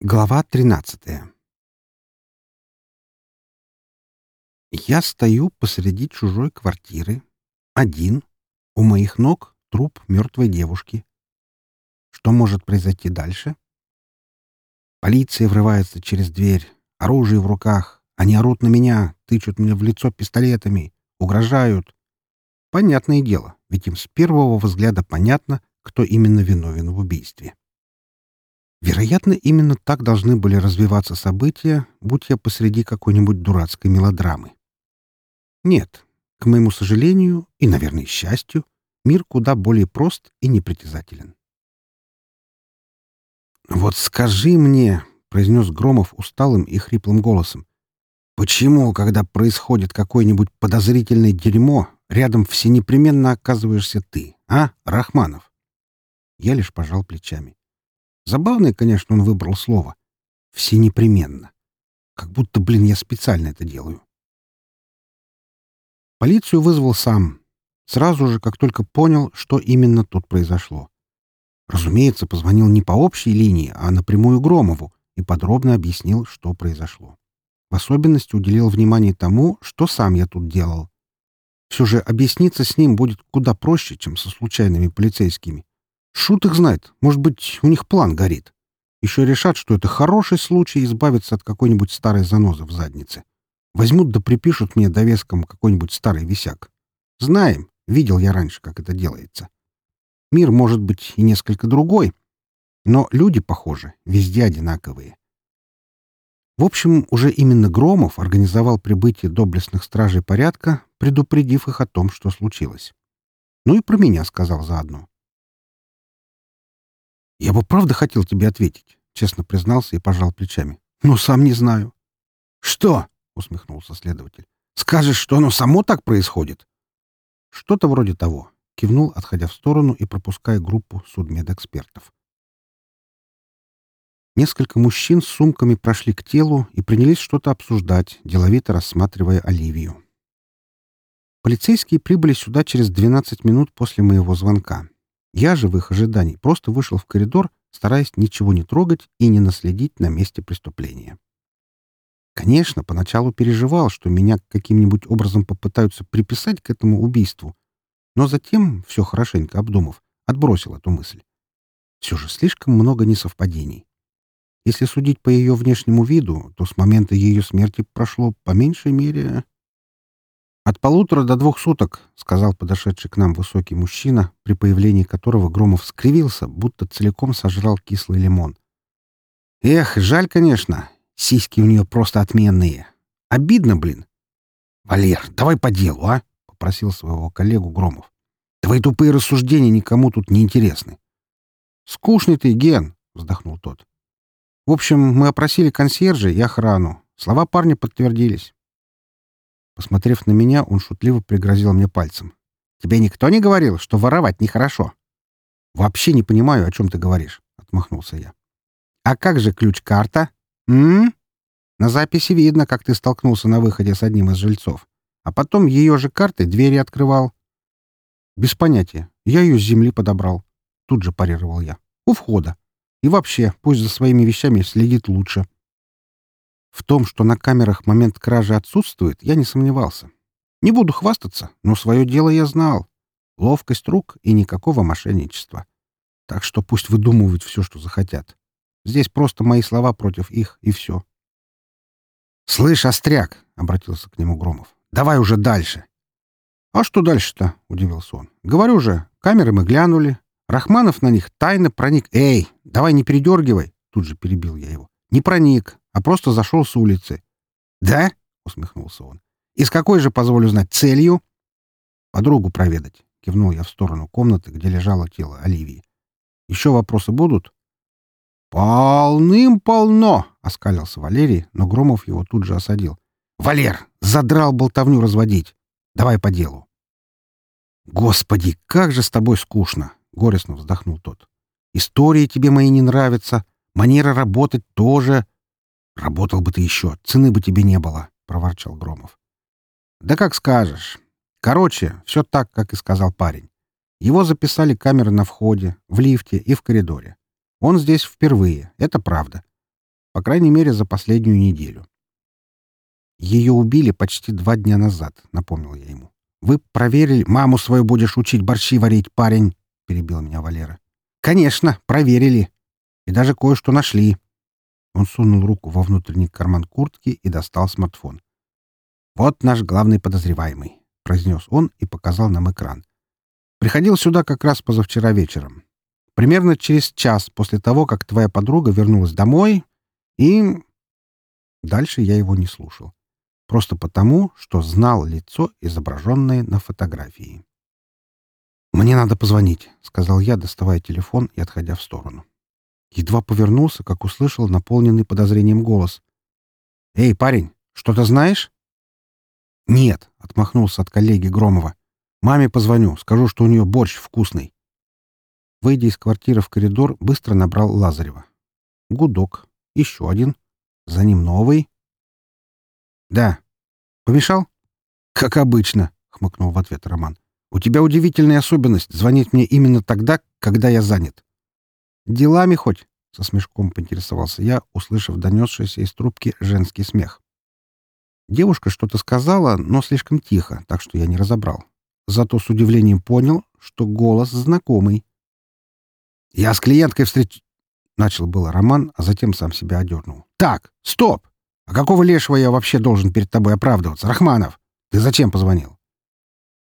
Глава 13 Я стою посреди чужой квартиры, один, у моих ног труп мертвой девушки. Что может произойти дальше? Полиция врывается через дверь, оружие в руках. Они орут на меня, тычут мне в лицо пистолетами, угрожают. Понятное дело, ведь им с первого взгляда понятно, кто именно виновен в убийстве. Вероятно, именно так должны были развиваться события, будь я посреди какой-нибудь дурацкой мелодрамы. Нет, к моему сожалению и, наверное, счастью, мир куда более прост и непритязателен. «Вот скажи мне», — произнес Громов усталым и хриплым голосом, «почему, когда происходит какое-нибудь подозрительное дерьмо, рядом всенепременно оказываешься ты, а, Рахманов?» Я лишь пожал плечами. Забавное, конечно, он выбрал слово. Все непременно. Как будто, блин, я специально это делаю. Полицию вызвал сам. Сразу же, как только понял, что именно тут произошло. Разумеется, позвонил не по общей линии, а напрямую Громову и подробно объяснил, что произошло. В особенности уделил внимание тому, что сам я тут делал. Все же объясниться с ним будет куда проще, чем со случайными полицейскими. Шут их знает. Может быть, у них план горит. Еще решат, что это хороший случай избавиться от какой-нибудь старой занозы в заднице. Возьмут да припишут мне довеском какой-нибудь старый висяк. Знаем, видел я раньше, как это делается. Мир может быть и несколько другой, но люди, похоже, везде одинаковые. В общем, уже именно Громов организовал прибытие доблестных стражей порядка, предупредив их о том, что случилось. Ну и про меня сказал заодно. «Я бы правда хотел тебе ответить», — честно признался и пожал плечами. «Но сам не знаю». «Что?» — усмехнулся следователь. «Скажешь, что оно само так происходит?» «Что-то вроде того», — кивнул, отходя в сторону и пропуская группу судмедэкспертов. Несколько мужчин с сумками прошли к телу и принялись что-то обсуждать, деловито рассматривая Оливию. Полицейские прибыли сюда через 12 минут после моего звонка. Я же в их ожидании просто вышел в коридор, стараясь ничего не трогать и не наследить на месте преступления. Конечно, поначалу переживал, что меня каким-нибудь образом попытаются приписать к этому убийству, но затем, все хорошенько обдумав, отбросил эту мысль. Все же слишком много несовпадений. Если судить по ее внешнему виду, то с момента ее смерти прошло по меньшей мере «От полутора до двух суток», — сказал подошедший к нам высокий мужчина, при появлении которого Громов скривился, будто целиком сожрал кислый лимон. «Эх, жаль, конечно. Сиськи у нее просто отменные. Обидно, блин». «Валер, давай по делу, а?» — попросил своего коллегу Громов. «Твои тупые рассуждения никому тут не интересны». «Скучный ты, Ген», — вздохнул тот. «В общем, мы опросили консьержа и охрану. Слова парня подтвердились. Посмотрев на меня, он шутливо пригрозил мне пальцем. «Тебе никто не говорил, что воровать нехорошо?» «Вообще не понимаю, о чем ты говоришь», — отмахнулся я. «А как же ключ-карта? М? На записи видно, как ты столкнулся на выходе с одним из жильцов, а потом ее же картой двери открывал». «Без понятия. Я ее с земли подобрал». Тут же парировал я. «У входа. И вообще, пусть за своими вещами следит лучше». В том, что на камерах момент кражи отсутствует, я не сомневался. Не буду хвастаться, но свое дело я знал. Ловкость рук и никакого мошенничества. Так что пусть выдумывают все, что захотят. Здесь просто мои слова против их, и все. «Слышь, Остряк!» — обратился к нему Громов. «Давай уже дальше!» «А что дальше-то?» — удивился он. «Говорю же, камеры мы глянули. Рахманов на них тайно проник. Эй, давай не передергивай!» Тут же перебил я его. «Не проник а просто зашел с улицы. «Да?» — усмехнулся он. «И с какой же, позволю знать, целью?» «Подругу проведать», — кивнул я в сторону комнаты, где лежало тело Оливии. «Еще вопросы будут?» «Полным-полно!» — оскалился Валерий, но Громов его тут же осадил. «Валер, задрал болтовню разводить. Давай по делу». «Господи, как же с тобой скучно!» — горестно вздохнул тот. «Истории тебе мои не нравятся, манера работать тоже. «Работал бы ты еще, цены бы тебе не было», — проворчал Громов. «Да как скажешь. Короче, все так, как и сказал парень. Его записали камеры на входе, в лифте и в коридоре. Он здесь впервые, это правда. По крайней мере, за последнюю неделю. Ее убили почти два дня назад, напомнил я ему. Вы проверили? Маму свою будешь учить борщи варить, парень, перебил меня Валера. Конечно, проверили. И даже кое-что нашли. Он сунул руку во внутренний карман куртки и достал смартфон. «Вот наш главный подозреваемый», — произнес он и показал нам экран. «Приходил сюда как раз позавчера вечером. Примерно через час после того, как твоя подруга вернулась домой, и...» Дальше я его не слушал. Просто потому, что знал лицо, изображенное на фотографии. «Мне надо позвонить», — сказал я, доставая телефон и отходя в сторону. Едва повернулся, как услышал наполненный подозрением голос. «Эй, парень, что-то знаешь?» «Нет», — отмахнулся от коллеги Громова. «Маме позвоню, скажу, что у нее борщ вкусный». Выйдя из квартиры в коридор, быстро набрал Лазарева. Гудок. Еще один. За ним новый. «Да. Помешал?» «Как обычно», — хмыкнул в ответ Роман. «У тебя удивительная особенность — звонить мне именно тогда, когда я занят». «Делами хоть?» — со смешком поинтересовался я, услышав донесшийся из трубки женский смех. Девушка что-то сказала, но слишком тихо, так что я не разобрал. Зато с удивлением понял, что голос знакомый. «Я с клиенткой встреч...» Начал было Роман, а затем сам себя одернул. «Так, стоп! А какого лешего я вообще должен перед тобой оправдываться, Рахманов? Ты зачем позвонил?»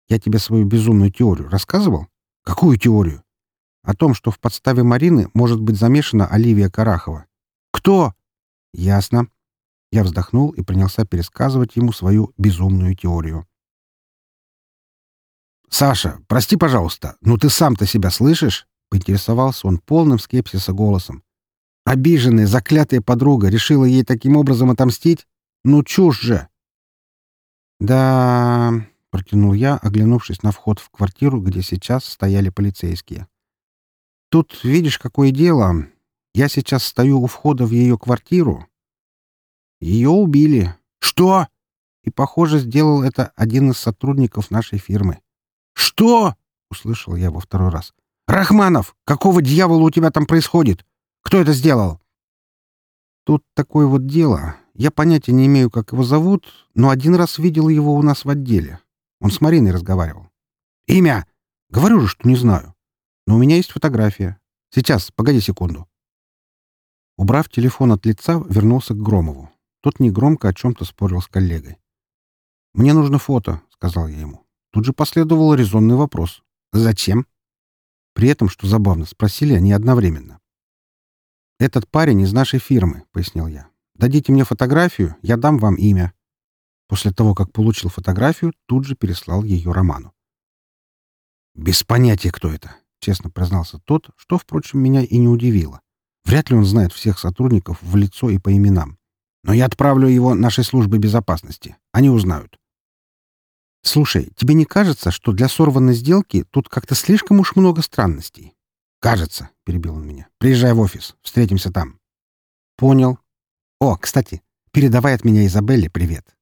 «Я тебе свою безумную теорию рассказывал?» «Какую теорию?» О том, что в подставе Марины может быть замешана Оливия Карахова. «Кто?» «Ясно». Я вздохнул и принялся пересказывать ему свою безумную теорию. «Саша, прости, пожалуйста, но ты сам-то себя слышишь?» — поинтересовался он полным скепсиса голосом. «Обиженная, заклятая подруга решила ей таким образом отомстить? Ну, чушь же!» «Да...» — протянул я, оглянувшись на вход в квартиру, где сейчас стояли полицейские. Тут видишь, какое дело. Я сейчас стою у входа в ее квартиру. Ее убили. Что? И, похоже, сделал это один из сотрудников нашей фирмы. Что? Услышал я во второй раз. Рахманов, какого дьявола у тебя там происходит? Кто это сделал? Тут такое вот дело. Я понятия не имею, как его зовут, но один раз видел его у нас в отделе. Он с Мариной разговаривал. Имя? Говорю же, что не знаю. Но у меня есть фотография. Сейчас, погоди секунду. Убрав телефон от лица, вернулся к Громову. Тот негромко о чем-то спорил с коллегой. «Мне нужно фото», — сказал я ему. Тут же последовал резонный вопрос. «Зачем?» При этом, что забавно, спросили они одновременно. «Этот парень из нашей фирмы», — пояснил я. «Дадите мне фотографию, я дам вам имя». После того, как получил фотографию, тут же переслал ее Роману. «Без понятия, кто это. — честно признался тот, что, впрочем, меня и не удивило. Вряд ли он знает всех сотрудников в лицо и по именам. Но я отправлю его нашей службе безопасности. Они узнают. «Слушай, тебе не кажется, что для сорванной сделки тут как-то слишком уж много странностей?» «Кажется», — перебил он меня. «Приезжай в офис. Встретимся там». «Понял. О, кстати, передавай от меня Изабелле привет».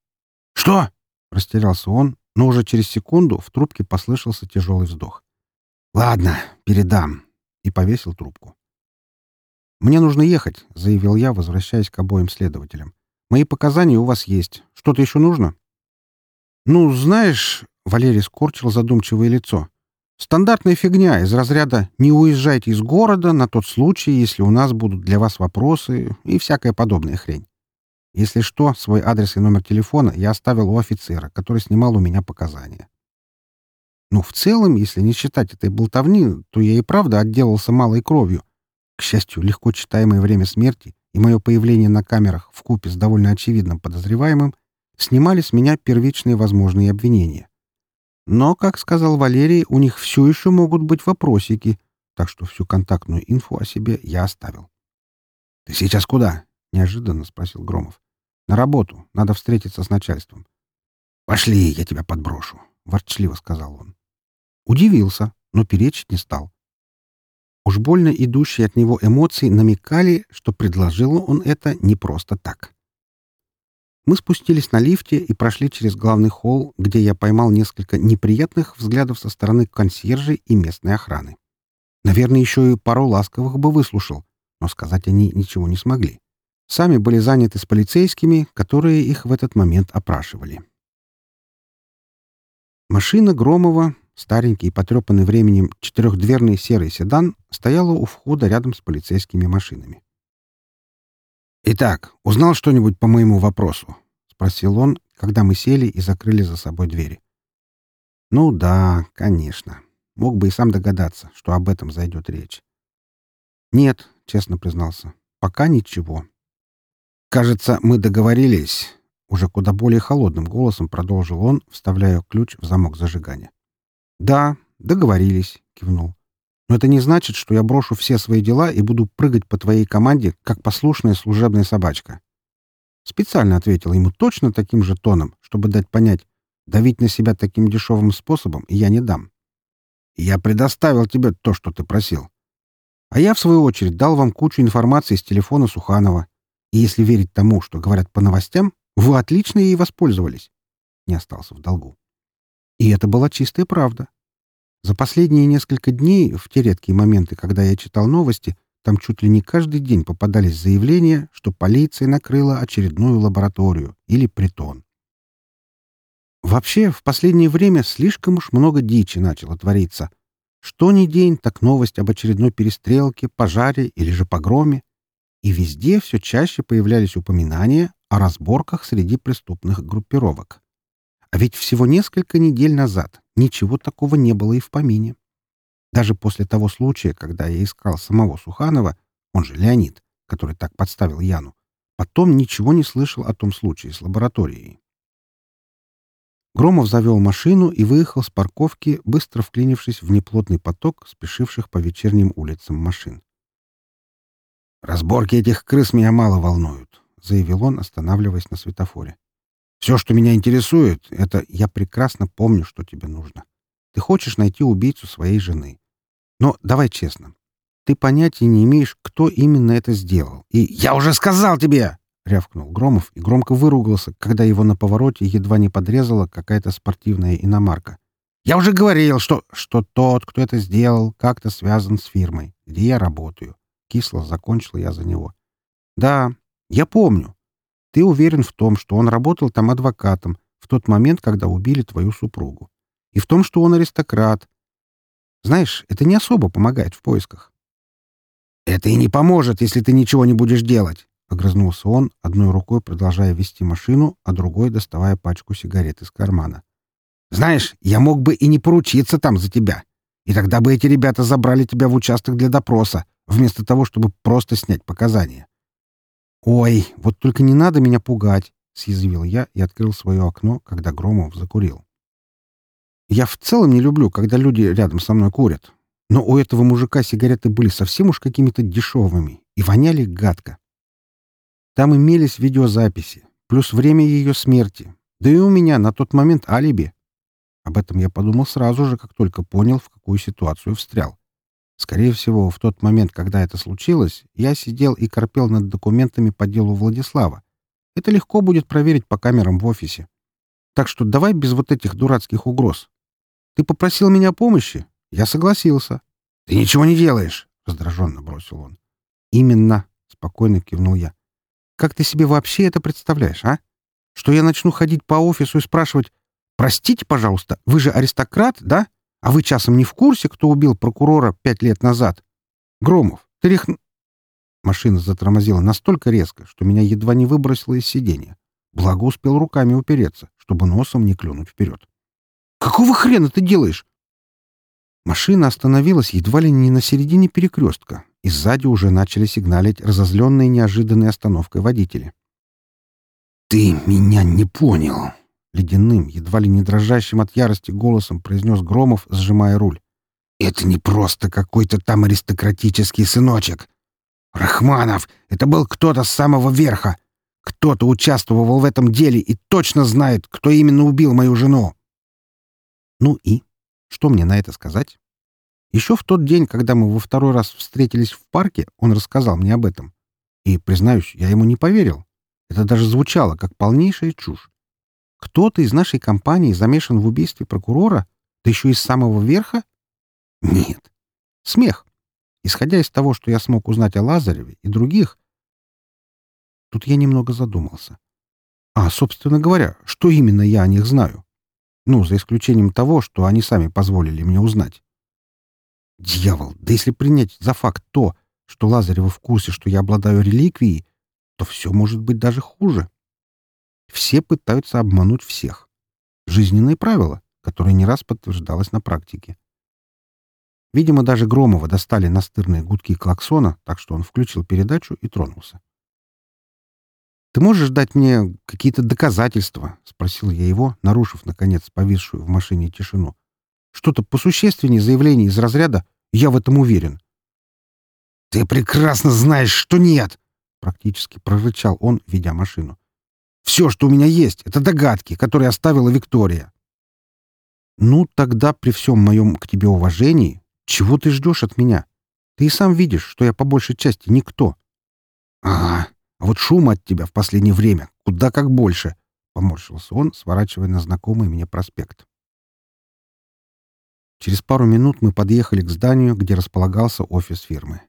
«Что?» — растерялся он, но уже через секунду в трубке послышался тяжелый вздох. «Ладно, передам», — и повесил трубку. «Мне нужно ехать», — заявил я, возвращаясь к обоим следователям. «Мои показания у вас есть. Что-то еще нужно?» «Ну, знаешь...» — Валерий скорчил задумчивое лицо. «Стандартная фигня из разряда «не уезжайте из города на тот случай, если у нас будут для вас вопросы» и всякая подобная хрень. Если что, свой адрес и номер телефона я оставил у офицера, который снимал у меня показания. Но в целом, если не считать этой болтовни, то я и правда отделался малой кровью. К счастью, легко читаемое время смерти и мое появление на камерах в купе с довольно очевидным подозреваемым снимали с меня первичные возможные обвинения. Но, как сказал Валерий, у них все еще могут быть вопросики, так что всю контактную инфу о себе я оставил. — Ты сейчас куда? — неожиданно спросил Громов. — На работу. Надо встретиться с начальством. — Пошли, я тебя подброшу, — ворчливо сказал он. Удивился, но перечить не стал. Уж больно идущие от него эмоции намекали, что предложил он это не просто так. Мы спустились на лифте и прошли через главный холл, где я поймал несколько неприятных взглядов со стороны консьержей и местной охраны. Наверное, еще и пару ласковых бы выслушал, но сказать они ничего не смогли. Сами были заняты с полицейскими, которые их в этот момент опрашивали. Машина Громова, старенький и потрепанный временем четырехдверный серый седан, стояла у входа рядом с полицейскими машинами. «Итак, узнал что-нибудь по моему вопросу?» — спросил он, когда мы сели и закрыли за собой двери. «Ну да, конечно. Мог бы и сам догадаться, что об этом зайдет речь». «Нет», — честно признался, — «пока ничего». «Кажется, мы договорились», — уже куда более холодным голосом продолжил он, вставляя ключ в замок зажигания. «Да, договорились», — кивнул. «Но это не значит, что я брошу все свои дела и буду прыгать по твоей команде, как послушная служебная собачка». Специально ответил ему точно таким же тоном, чтобы дать понять, давить на себя таким дешевым способом я не дам. «Я предоставил тебе то, что ты просил. А я, в свою очередь, дал вам кучу информации с телефона Суханова. И если верить тому, что говорят по новостям, вы отлично ей воспользовались. Не остался в долгу. И это была чистая правда. За последние несколько дней, в те редкие моменты, когда я читал новости, там чуть ли не каждый день попадались заявления, что полиция накрыла очередную лабораторию или притон. Вообще, в последнее время слишком уж много дичи начало твориться. Что ни день, так новость об очередной перестрелке, пожаре или же погроме. И везде все чаще появлялись упоминания о разборках среди преступных группировок. А ведь всего несколько недель назад ничего такого не было и в помине. Даже после того случая, когда я искал самого Суханова, он же Леонид, который так подставил Яну, потом ничего не слышал о том случае с лабораторией. Громов завел машину и выехал с парковки, быстро вклинившись в неплотный поток спешивших по вечерним улицам машин. «Разборки этих крыс меня мало волнуют», — заявил он, останавливаясь на светофоре. Все, что меня интересует, это я прекрасно помню, что тебе нужно. Ты хочешь найти убийцу своей жены. Но давай честно. Ты понятия не имеешь, кто именно это сделал. И я уже сказал тебе, рявкнул Громов и громко выругался, когда его на повороте едва не подрезала какая-то спортивная иномарка. Я уже говорил, что что тот, кто это сделал, как-то связан с фирмой, где я работаю. Кисло закончил я за него. Да, я помню. Ты уверен в том, что он работал там адвокатом в тот момент, когда убили твою супругу. И в том, что он аристократ. Знаешь, это не особо помогает в поисках. «Это и не поможет, если ты ничего не будешь делать», — огрызнулся он, одной рукой продолжая вести машину, а другой доставая пачку сигарет из кармана. «Знаешь, я мог бы и не поручиться там за тебя. И тогда бы эти ребята забрали тебя в участок для допроса, вместо того, чтобы просто снять показания. «Ой, вот только не надо меня пугать!» — съязвил я и открыл свое окно, когда Громов закурил. «Я в целом не люблю, когда люди рядом со мной курят. Но у этого мужика сигареты были совсем уж какими-то дешевыми и воняли гадко. Там имелись видеозаписи, плюс время ее смерти. Да и у меня на тот момент алиби. Об этом я подумал сразу же, как только понял, в какую ситуацию встрял. Скорее всего, в тот момент, когда это случилось, я сидел и корпел над документами по делу Владислава. Это легко будет проверить по камерам в офисе. Так что давай без вот этих дурацких угроз. Ты попросил меня помощи? Я согласился. — Ты ничего не делаешь, — раздраженно бросил он. — Именно, — спокойно кивнул я. — Как ты себе вообще это представляешь, а? Что я начну ходить по офису и спрашивать, «Простите, пожалуйста, вы же аристократ, да?» А вы часом не в курсе, кто убил прокурора пять лет назад? Громов, ты рехн...» Машина затормозила настолько резко, что меня едва не выбросило из сиденья. Благо успел руками упереться, чтобы носом не клюнуть вперед. «Какого хрена ты делаешь?» Машина остановилась едва ли не на середине перекрестка, и сзади уже начали сигналить разозленные неожиданной остановкой водители. «Ты меня не понял!» Ледяным, едва ли не дрожащим от ярости голосом произнес Громов, сжимая руль. «Это не просто какой-то там аристократический сыночек. Рахманов — это был кто-то с самого верха. Кто-то участвовал в этом деле и точно знает, кто именно убил мою жену». «Ну и? Что мне на это сказать?» Еще в тот день, когда мы во второй раз встретились в парке, он рассказал мне об этом. И, признаюсь, я ему не поверил. Это даже звучало, как полнейшая чушь. Кто-то из нашей компании замешан в убийстве прокурора? Да еще из самого верха? Нет. Смех. Исходя из того, что я смог узнать о Лазареве и других, Тут я немного задумался. А, собственно говоря, что именно я о них знаю? Ну, за исключением того, что они сами позволили мне узнать. Дьявол, да если принять за факт то, что Лазаревы в курсе, что я обладаю реликвией, то все может быть даже хуже. Все пытаются обмануть всех. Жизненные правила, которое не раз подтверждалось на практике. Видимо, даже Громова достали настырные гудки клаксона, так что он включил передачу и тронулся. «Ты можешь дать мне какие-то доказательства?» — спросил я его, нарушив, наконец, повисшую в машине тишину. «Что-то посущественнее заявлений из разряда «я в этом уверен». «Ты прекрасно знаешь, что нет!» — практически прорычал он, ведя машину. «Все, что у меня есть, — это догадки, которые оставила Виктория». «Ну, тогда при всем моем к тебе уважении, чего ты ждешь от меня? Ты и сам видишь, что я по большей части никто». «Ага, а вот шума от тебя в последнее время куда как больше», — поморщился он, сворачивая на знакомый мне проспект. Через пару минут мы подъехали к зданию, где располагался офис фирмы.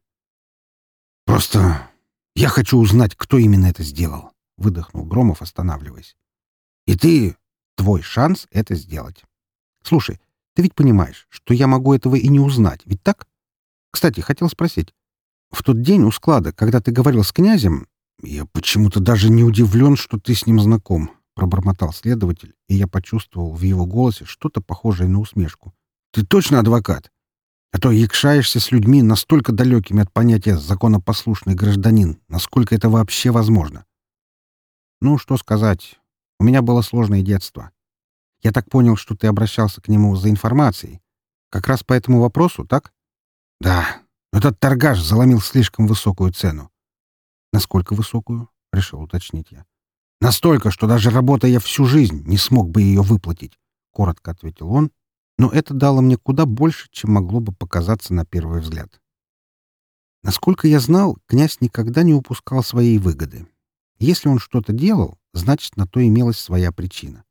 «Просто я хочу узнать, кто именно это сделал», — выдохнул Громов, останавливаясь. «И ты... Твой шанс это сделать. Слушай, ты ведь понимаешь, что я могу этого и не узнать, ведь так? Кстати, хотел спросить. В тот день у склада, когда ты говорил с князем, я почему-то даже не удивлен, что ты с ним знаком, — пробормотал следователь, и я почувствовал в его голосе что-то похожее на усмешку. Ты точно адвокат? А то якшаешься с людьми настолько далекими от понятия «законопослушный гражданин», насколько это вообще возможно. Ну, что сказать. У меня было сложное детство. Я так понял, что ты обращался к нему за информацией. Как раз по этому вопросу, так? Да. Этот торгаш заломил слишком высокую цену. Насколько высокую? Решил уточнить я. Настолько, что даже работая всю жизнь, не смог бы ее выплатить. Коротко ответил он но это дало мне куда больше, чем могло бы показаться на первый взгляд. Насколько я знал, князь никогда не упускал своей выгоды. Если он что-то делал, значит, на то имелась своя причина.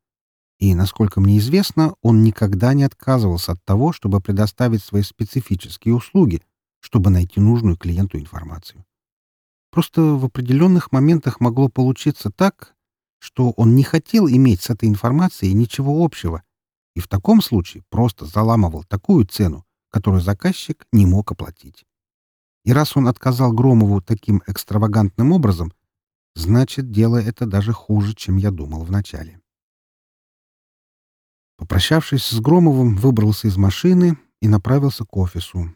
И, насколько мне известно, он никогда не отказывался от того, чтобы предоставить свои специфические услуги, чтобы найти нужную клиенту информацию. Просто в определенных моментах могло получиться так, что он не хотел иметь с этой информацией ничего общего и в таком случае просто заламывал такую цену, которую заказчик не мог оплатить. И раз он отказал Громову таким экстравагантным образом, значит, дело это даже хуже, чем я думал вначале. Попрощавшись с Громовым, выбрался из машины и направился к офису.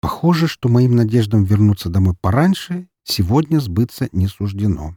Похоже, что моим надеждам вернуться домой пораньше сегодня сбыться не суждено.